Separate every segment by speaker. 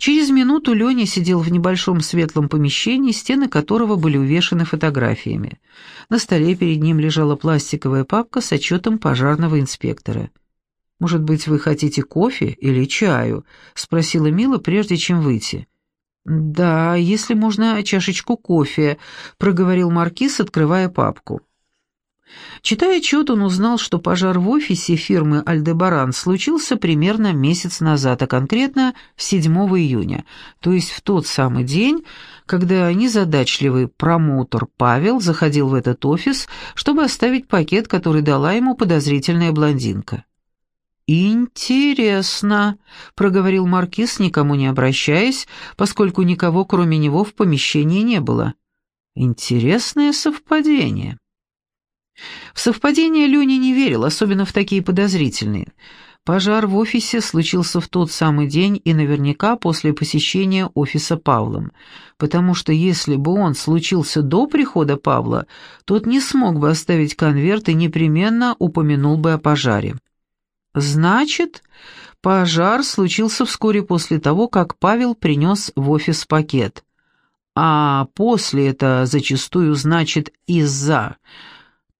Speaker 1: Через минуту Леня сидел в небольшом светлом помещении, стены которого были увешаны фотографиями. На столе перед ним лежала пластиковая папка с отчетом пожарного инспектора. «Может быть, вы хотите кофе или чаю?» — спросила Мила, прежде чем выйти. «Да, если можно, чашечку кофе», — проговорил Маркиз, открывая папку. Читая отчет, он узнал, что пожар в офисе фирмы «Альдебаран» случился примерно месяц назад, а конкретно 7 июня, то есть в тот самый день, когда незадачливый промоутер Павел заходил в этот офис, чтобы оставить пакет, который дала ему подозрительная блондинка. «Интересно», — проговорил Маркиз, никому не обращаясь, поскольку никого кроме него в помещении не было. «Интересное совпадение». В совпадение Леня не верил, особенно в такие подозрительные. Пожар в офисе случился в тот самый день и наверняка после посещения офиса Павлом, потому что если бы он случился до прихода Павла, тот не смог бы оставить конверт и непременно упомянул бы о пожаре. Значит, пожар случился вскоре после того, как Павел принес в офис пакет. А после это зачастую значит «из-за»,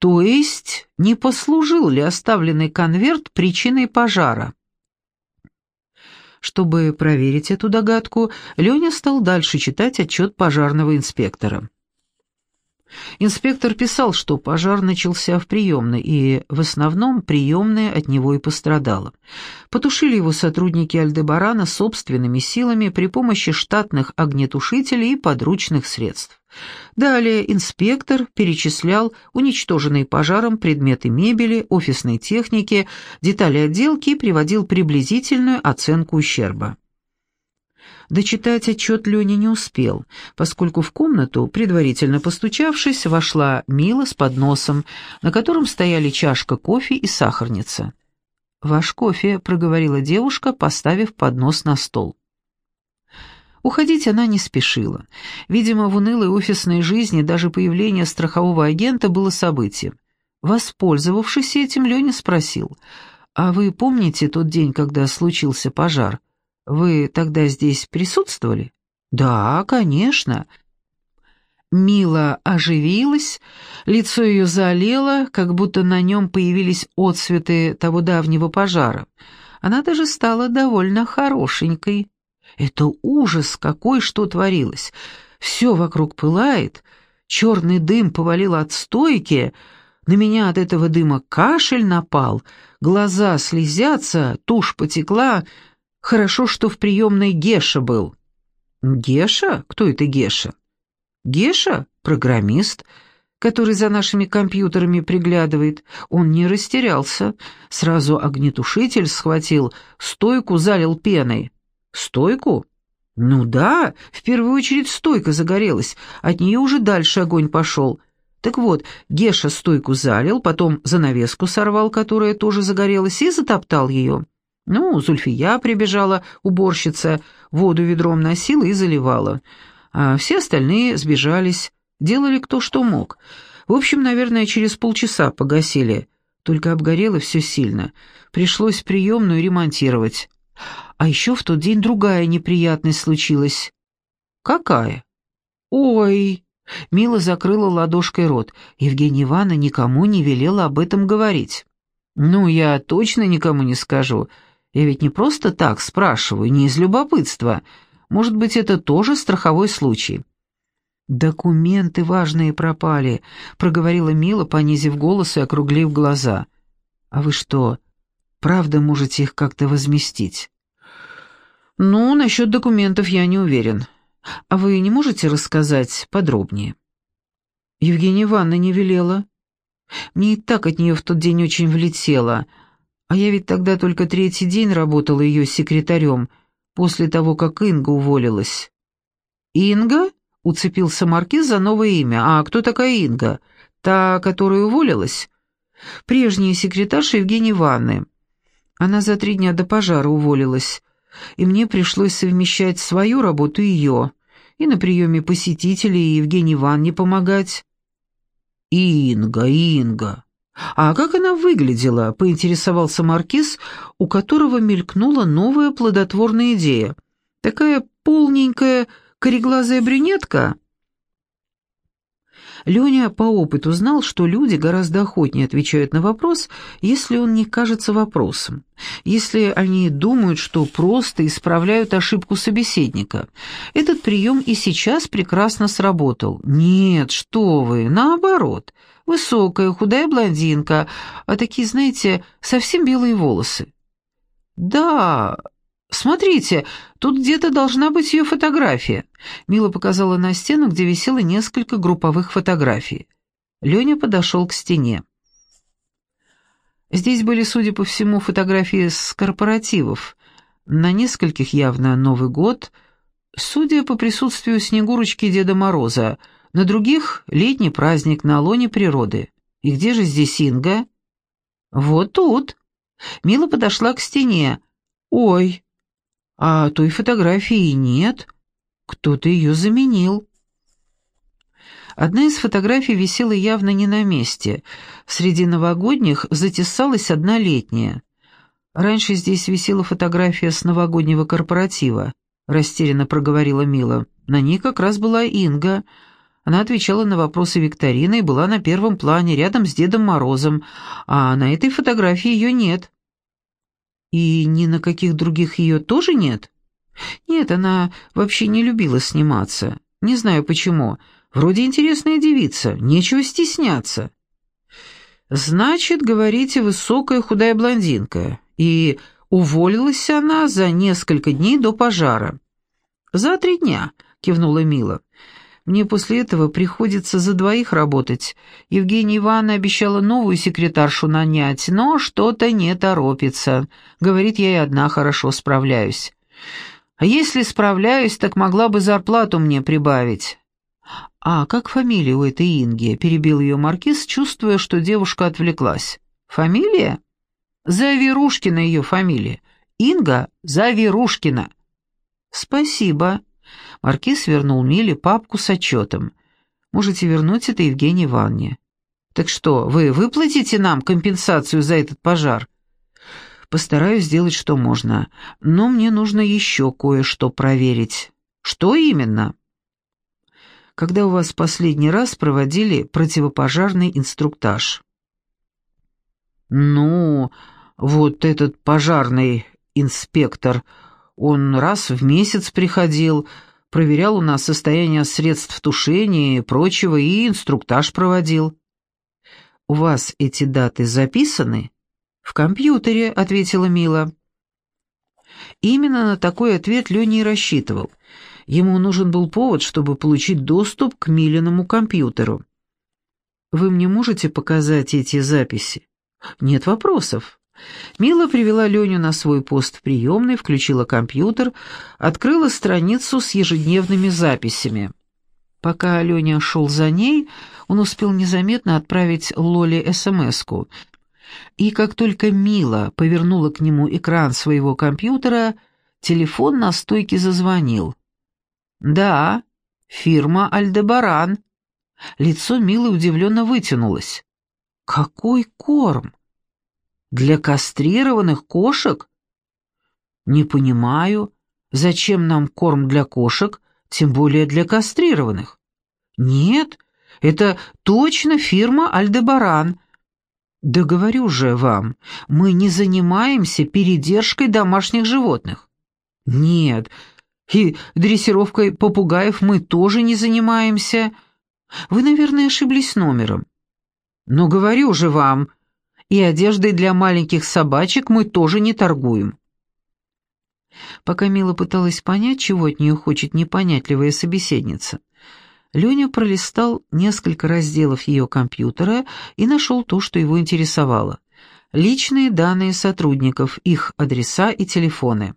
Speaker 1: то есть, не послужил ли оставленный конверт причиной пожара? Чтобы проверить эту догадку, Леня стал дальше читать отчет пожарного инспектора. Инспектор писал, что пожар начался в приемной, и в основном приемная от него и пострадала. Потушили его сотрудники Альдебарана собственными силами при помощи штатных огнетушителей и подручных средств. Далее инспектор перечислял уничтоженные пожаром предметы мебели, офисной техники, детали отделки и приводил приблизительную оценку ущерба. Дочитать отчет Леня не успел, поскольку в комнату, предварительно постучавшись, вошла Мила с подносом, на котором стояли чашка кофе и сахарница. «Ваш кофе», — проговорила девушка, поставив поднос на стол. Уходить она не спешила. Видимо, в унылой офисной жизни даже появление страхового агента было событием. Воспользовавшись этим, Леня спросил, «А вы помните тот день, когда случился пожар?» Вы тогда здесь присутствовали? Да, конечно. Мила оживилась, лицо ее залило, как будто на нем появились отсветы того давнего пожара. Она даже стала довольно хорошенькой. Это ужас какой, что творилось. Все вокруг пылает, черный дым повалил от стойки, на меня от этого дыма кашель напал, глаза слезятся, тушь потекла, Хорошо, что в приемной Геша был. Геша? Кто это Геша? Геша — программист, который за нашими компьютерами приглядывает. Он не растерялся. Сразу огнетушитель схватил, стойку залил пеной. Стойку? Ну да, в первую очередь стойка загорелась, от нее уже дальше огонь пошел. Так вот, Геша стойку залил, потом занавеску сорвал, которая тоже загорелась, и затоптал ее. Ну, Зульфия прибежала, уборщица, воду ведром носила и заливала. А все остальные сбежались, делали кто что мог. В общем, наверное, через полчаса погасили. Только обгорело все сильно. Пришлось приемную ремонтировать. А еще в тот день другая неприятность случилась. «Какая?» «Ой!» Мила закрыла ладошкой рот. Евгения Ивановна никому не велела об этом говорить. «Ну, я точно никому не скажу. Я ведь не просто так спрашиваю, не из любопытства. Может быть, это тоже страховой случай». «Документы важные пропали», — проговорила Мила, понизив голос и округлив глаза. «А вы что, правда можете их как-то возместить?» «Ну, насчет документов я не уверен. А вы не можете рассказать подробнее?» Евгения Ивановна не велела. Мне и так от нее в тот день очень влетело — а я ведь тогда только третий день работала ее секретарем, после того, как Инга уволилась». «Инга?» — уцепился Маркиз за новое имя. «А кто такая Инга? Та, которая уволилась?» «Прежняя секретарша Евгении Ивановны. Она за три дня до пожара уволилась, и мне пришлось совмещать свою работу и ее, и на приеме посетителей Евгении Ивановне помогать». «Инга, Инга!» «А как она выглядела?» — поинтересовался Маркиз, у которого мелькнула новая плодотворная идея. Такая полненькая, кореглазая брюнетка?» Леня по опыту знал, что люди гораздо охотнее отвечают на вопрос, если он не кажется вопросом, если они думают, что просто исправляют ошибку собеседника. Этот прием и сейчас прекрасно сработал. «Нет, что вы, наоборот. Высокая, худая блондинка, а такие, знаете, совсем белые волосы». «Да, «Смотрите, тут где-то должна быть ее фотография». Мила показала на стену, где висело несколько групповых фотографий. Леня подошел к стене. Здесь были, судя по всему, фотографии с корпоративов. На нескольких явно Новый год, судя по присутствию Снегурочки Деда Мороза, на других — летний праздник на лоне природы. И где же здесь Инга? Вот тут. Мила подошла к стене. «Ой, а той фотографии нет. Кто-то ее заменил. Одна из фотографий висела явно не на месте. Среди новогодних затесалась одна летняя. Раньше здесь висела фотография с новогоднего корпоратива, растерянно проговорила Мила. На ней как раз была Инга. Она отвечала на вопросы викторины и была на первом плане, рядом с Дедом Морозом, а на этой фотографии ее нет. И ни на каких других ее тоже нет? Нет, она вообще не любила сниматься. Не знаю почему. Вроде интересная девица, нечего стесняться. Значит, говорите, высокая худая блондинка. И уволилась она за несколько дней до пожара. За три дня, кивнула Мила. Мне после этого приходится за двоих работать. Евгения Ивановна обещала новую секретаршу нанять, но что-то не торопится. Говорит, я и одна хорошо справляюсь. А если справляюсь, так могла бы зарплату мне прибавить. «А как фамилия у этой Инги?» — перебил ее маркиз, чувствуя, что девушка отвлеклась. «Фамилия?» «Заверушкина ее фамилия. Инга Заверушкина». «Спасибо», Маркиз вернул Миле папку с отчетом. «Можете вернуть это Евгении Ивановне». «Так что, вы выплатите нам компенсацию за этот пожар?» «Постараюсь сделать, что можно, но мне нужно еще кое-что проверить». «Что именно?» «Когда у вас последний раз проводили противопожарный инструктаж?» «Ну, вот этот пожарный инспектор, он раз в месяц приходил, проверял у нас состояние средств тушения и прочего, и инструктаж проводил. «У вас эти даты записаны?» «В компьютере», — ответила Мила. Именно на такой ответ Леня и рассчитывал. Ему нужен был повод, чтобы получить доступ к Милиному компьютеру. «Вы мне можете показать эти записи?» «Нет вопросов». Мила привела Леню на свой пост в приемной, включила компьютер, открыла страницу с ежедневными записями. Пока Леня шел за ней, он успел незаметно отправить Лоле СМС-ку. И как только Мила повернула к нему экран своего компьютера, телефон на стойке зазвонил. «Да, фирма «Альдебаран». Лицо Милы удивленно вытянулось. «Какой корм?» Для кастрированных кошек? Не понимаю, зачем нам корм для кошек, тем более для кастрированных? Нет, это точно фирма Альдебаран. Да говорю же вам, мы не занимаемся передержкой домашних животных. Нет, и дрессировкой попугаев мы тоже не занимаемся. Вы, наверное, ошиблись номером. Но говорю же вам, и одеждой для маленьких собачек мы тоже не торгуем». Пока Мила пыталась понять, чего от нее хочет непонятливая собеседница, Леня пролистал несколько разделов ее компьютера и нашел то, что его интересовало. Личные данные сотрудников, их адреса и телефоны.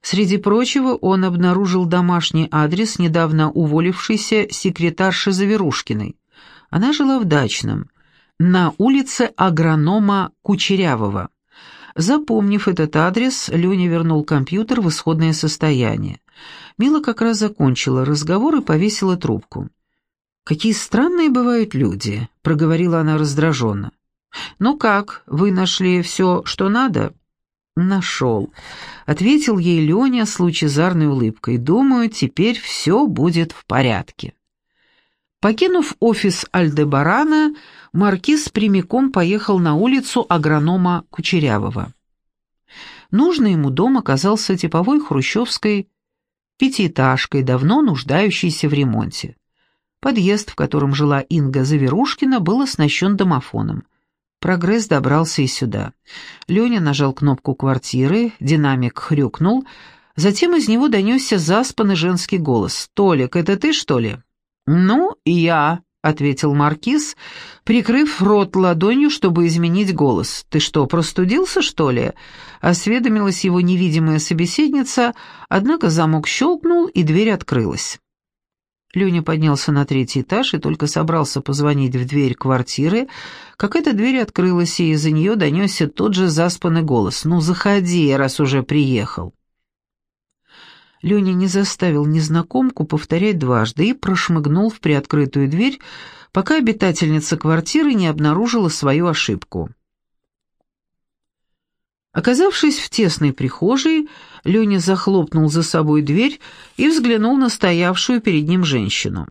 Speaker 1: Среди прочего, он обнаружил домашний адрес недавно уволившейся секретарши Заверушкиной. Она жила в дачном, на улице агронома Кучерявого. Запомнив этот адрес, Леня вернул компьютер в исходное состояние. Мила как раз закончила разговор и повесила трубку. «Какие странные бывают люди», — проговорила она раздраженно. «Ну как, вы нашли все, что надо?» «Нашел», — ответил ей Леня с лучезарной улыбкой. «Думаю, теперь все будет в порядке». Покинув офис Альдебарана, Маркиз прямиком поехал на улицу агронома Кучерявого. Нужный ему дом оказался типовой хрущевской пятиэтажкой, давно нуждающейся в ремонте. Подъезд, в котором жила Инга Заверушкина, был оснащен домофоном. Прогресс добрался и сюда. Леня нажал кнопку квартиры, динамик хрюкнул, затем из него донесся заспанный женский голос. «Толик, это ты, что ли?» «Ну, я», — ответил Маркиз, прикрыв рот ладонью, чтобы изменить голос. «Ты что, простудился, что ли?» — осведомилась его невидимая собеседница, однако замок щелкнул, и дверь открылась. Леня поднялся на третий этаж и только собрался позвонить в дверь квартиры, как эта дверь открылась, и из-за нее донесся тот же заспанный голос. «Ну, заходи, раз уже приехал». Леня не заставил незнакомку повторять дважды и прошмыгнул в приоткрытую дверь, пока обитательница квартиры не обнаружила свою ошибку. Оказавшись в тесной прихожей, Леня захлопнул за собой дверь и взглянул на стоявшую перед ним женщину.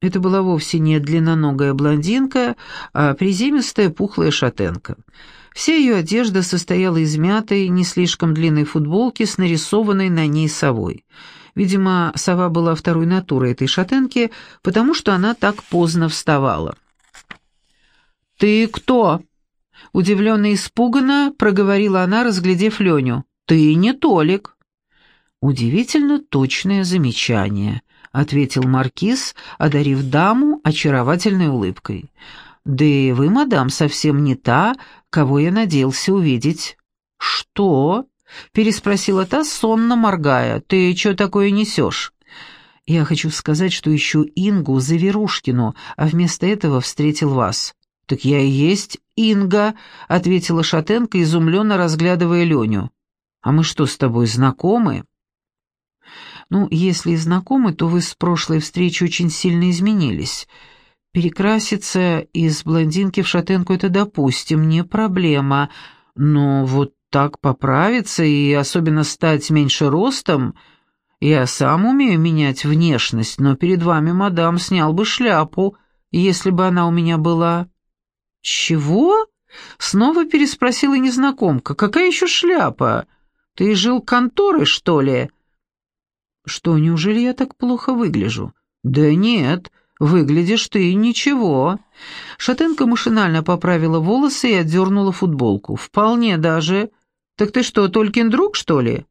Speaker 1: Это была вовсе не длинноногая блондинка, а приземистая пухлая шатенка — Вся ее одежда состояла из мятой, не слишком длинной футболки с нарисованной на ней совой. Видимо, сова была второй натурой этой шатенки, потому что она так поздно вставала. «Ты кто?» Удивленно и испуганно проговорила она, разглядев Леню. «Ты не Толик». «Удивительно точное замечание», — ответил Маркиз, одарив даму очаровательной улыбкой. «Да и вы, мадам, совсем не та, кого я надеялся увидеть». «Что?» — переспросила та, сонно моргая. «Ты что такое несешь?» «Я хочу сказать, что ищу Ингу Заверушкину, а вместо этого встретил вас». «Так я и есть Инга», — ответила Шатенко, изумленно разглядывая Леню. «А мы что, с тобой знакомы?» «Ну, если и знакомы, то вы с прошлой встречи очень сильно изменились. Перекраситься из блондинки в шатенку — это, допустим, не проблема, но вот так поправиться и особенно стать меньше ростом... Я сам умею менять внешность, но перед вами, мадам, снял бы шляпу, если бы она у меня была». «Чего?» — снова переспросила незнакомка. «Какая еще шляпа? Ты жил конторой, что ли?» «Что, неужели я так плохо выгляжу?» «Да нет, «Выглядишь ты ничего». Шатенка машинально поправила волосы и отдернула футболку. «Вполне даже. Так ты что, Толькин друг, что ли?»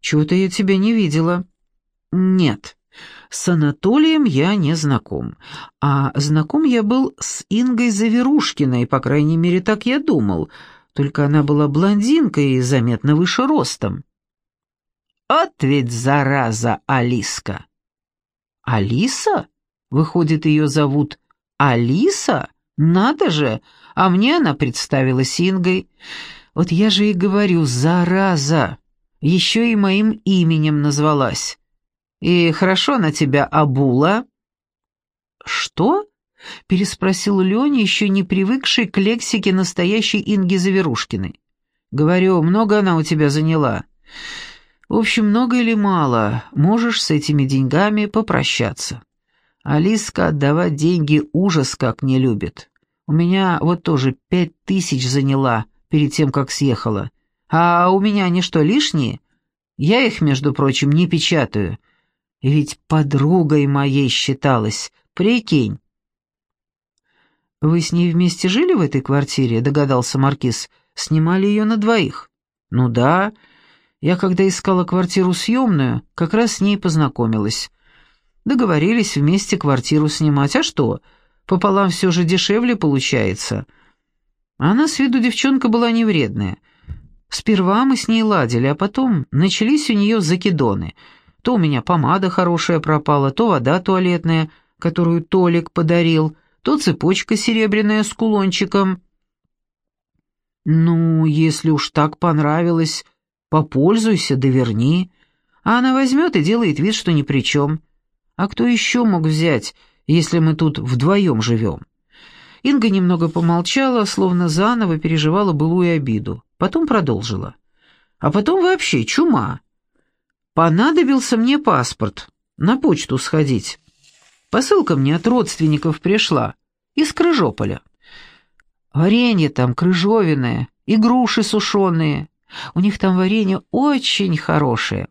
Speaker 1: «Чего-то я тебя не видела». «Нет». С Анатолием я не знаком, а знаком я был с Ингой Заверушкиной, по крайней мере, так я думал, только она была блондинкой и заметно выше ростом. «От ведь зараза, Алиска!» «Алиса?» Выходит, ее зовут Алиса? Надо же! А мне она представилась Ингой. Вот я же и говорю, зараза! Еще и моим именем назвалась. И хорошо на тебя обула?» «Что?» — переспросил Леня, еще не привыкший к лексике настоящей Инги Заверушкиной. «Говорю, много она у тебя заняла?» «В общем, много или мало, можешь с этими деньгами попрощаться». Алиска отдавать деньги ужас как не любит. У меня вот тоже пять тысяч заняла перед тем, как съехала. А у меня они что, лишние? Я их, между прочим, не печатаю. Ведь подругой моей считалась, прикинь. «Вы с ней вместе жили в этой квартире?» — догадался Маркиз. «Снимали ее на двоих?» «Ну да. Я, когда искала квартиру съемную, как раз с ней познакомилась. Договорились вместе квартиру снимать. А что? Пополам все же дешевле получается. Она с виду девчонка была невредная. Сперва мы с ней ладили, а потом начались у нее закидоны. То у меня помада хорошая пропала, то вода туалетная, которую Толик подарил, то цепочка серебряная с кулончиком. «Ну, если уж так понравилось, попользуйся, да верни». А она возьмет и делает вид, что ни при чем. А кто еще мог взять, если мы тут вдвоем живем?» Инга немного помолчала, словно заново переживала былую обиду. Потом продолжила. А потом вообще чума. Понадобился мне паспорт, на почту сходить. Посылка мне от родственников пришла, из Крыжополя. Варенье там крыжовенное, и груши сушеные. У них там варенье очень хорошее.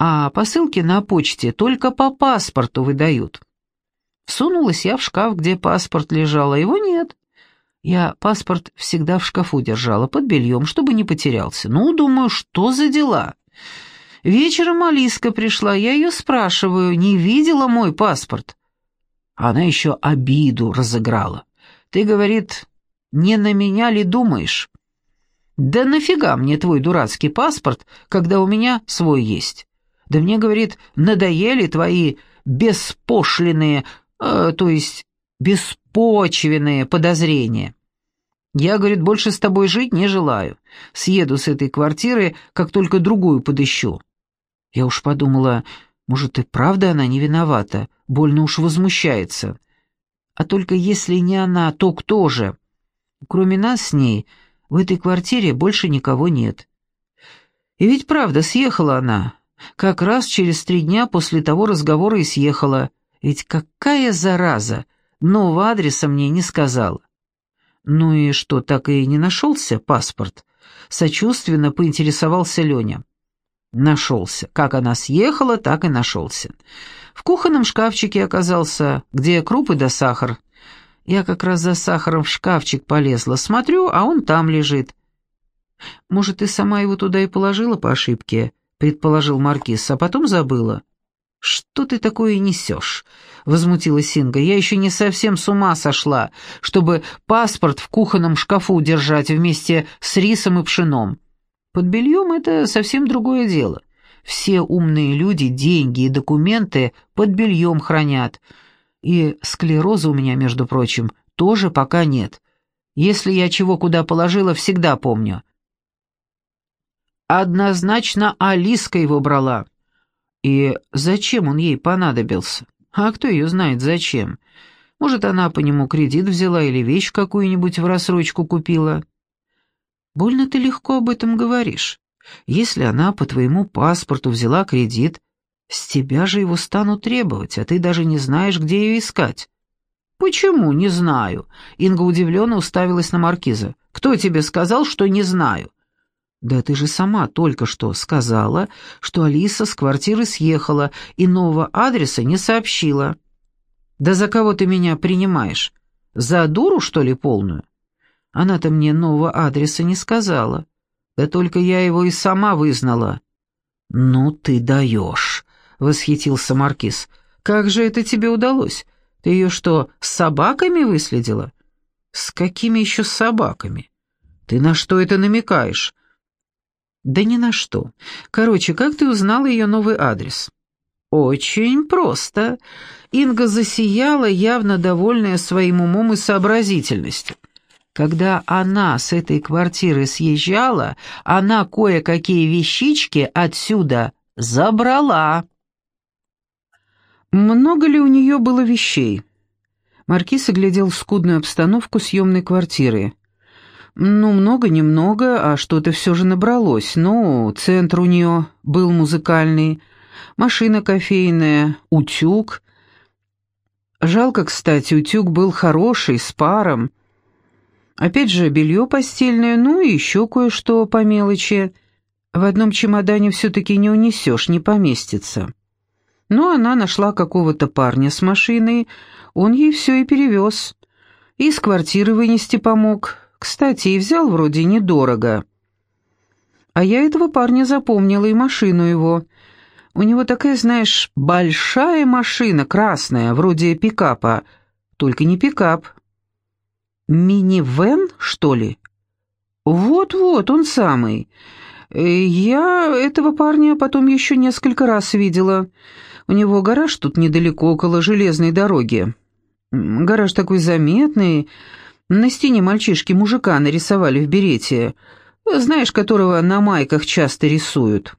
Speaker 1: А посылки на почте только по паспорту выдают. Сунулась я в шкаф, где паспорт лежал, а его нет. Я паспорт всегда в шкафу держала, под бельем, чтобы не потерялся. Ну, думаю, что за дела? Вечером Алиска пришла, я ее спрашиваю, не видела мой паспорт. Она еще обиду разыграла. Ты, говорит, не на меня ли думаешь? Да нафига мне твой дурацкий паспорт, когда у меня свой есть? Да мне, говорит, надоели твои беспошлиные, э, то есть беспочвенные подозрения. Я, говорит, больше с тобой жить не желаю. Съеду с этой квартиры, как только другую подыщу. Я уж подумала, может, и правда она не виновата, больно уж возмущается. А только если не она, то кто же? Кроме нас с ней, в этой квартире больше никого нет. И ведь правда, съехала она. Как раз через три дня после того разговора и съехала. Ведь какая зараза! Нового адреса мне не сказала. Ну и что, так и не нашелся паспорт? Сочувственно поинтересовался Леня. Нашелся. Как она съехала, так и нашелся. В кухонном шкафчике оказался, где крупы да сахар. Я как раз за сахаром в шкафчик полезла, смотрю, а он там лежит. Может, ты сама его туда и положила по ошибке, предположил Маркиз, а потом забыла. «Что ты такое несешь?» — возмутилась Инга. «Я еще не совсем с ума сошла, чтобы паспорт в кухонном шкафу держать вместе с рисом и пшеном. Под бельем это совсем другое дело. Все умные люди деньги и документы под бельем хранят. И склероза у меня, между прочим, тоже пока нет. Если я чего куда положила, всегда помню. Однозначно Алиска его брала. И зачем он ей понадобился? А кто ее знает зачем? Может, она по нему кредит взяла или вещь какую-нибудь в рассрочку купила? Больно ты легко об этом говоришь. Если она по твоему паспорту взяла кредит, с тебя же его станут требовать, а ты даже не знаешь, где ее искать. Почему не знаю? Инга удивленно уставилась на маркиза. Кто тебе сказал, что не знаю? «Да ты же сама только что сказала, что Алиса с квартиры съехала и нового адреса не сообщила». «Да за кого ты меня принимаешь? За дуру, что ли, полную?» Она-то мне нового адреса не сказала. Да только я его и сама вызнала». «Ну ты даешь», — восхитился Маркиз. «Как же это тебе удалось? Ты ее что, с собаками выследила?» «С какими еще собаками? Ты на что это намекаешь?» «Да ни на что. Короче, как ты узнала ее новый адрес?» «Очень просто». Инга засияла, явно довольная своим умом и сообразительностью. Когда она с этой квартиры съезжала, она кое-какие вещички отсюда забрала. Много ли у нее было вещей? Маркиз оглядел скудную обстановку съемной квартиры. Ну, много-немного, а что-то все же набралось. Ну, центр у нее был музыкальный, машина кофейная, утюг. Жалко, кстати, утюг был хороший, с паром. Опять же, белье постельное, ну и еще кое-что по мелочи. В одном чемодане все-таки не унесешь, не поместится. Но она нашла какого-то парня с машиной, он ей все и перевез. И из квартиры вынести помог, кстати, и взял вроде недорого. А я этого парня запомнила и машину его. У него такая, знаешь, большая машина, красная, вроде пикапа. Только не пикап. Минивэн, что ли? Вот-вот, он самый. Э, я этого парня потом еще несколько раз видела. У него гараж тут недалеко, около железной дороги. Гараж такой заметный, на стене мальчишки мужика нарисовали в берете, знаешь, которого на майках часто рисуют.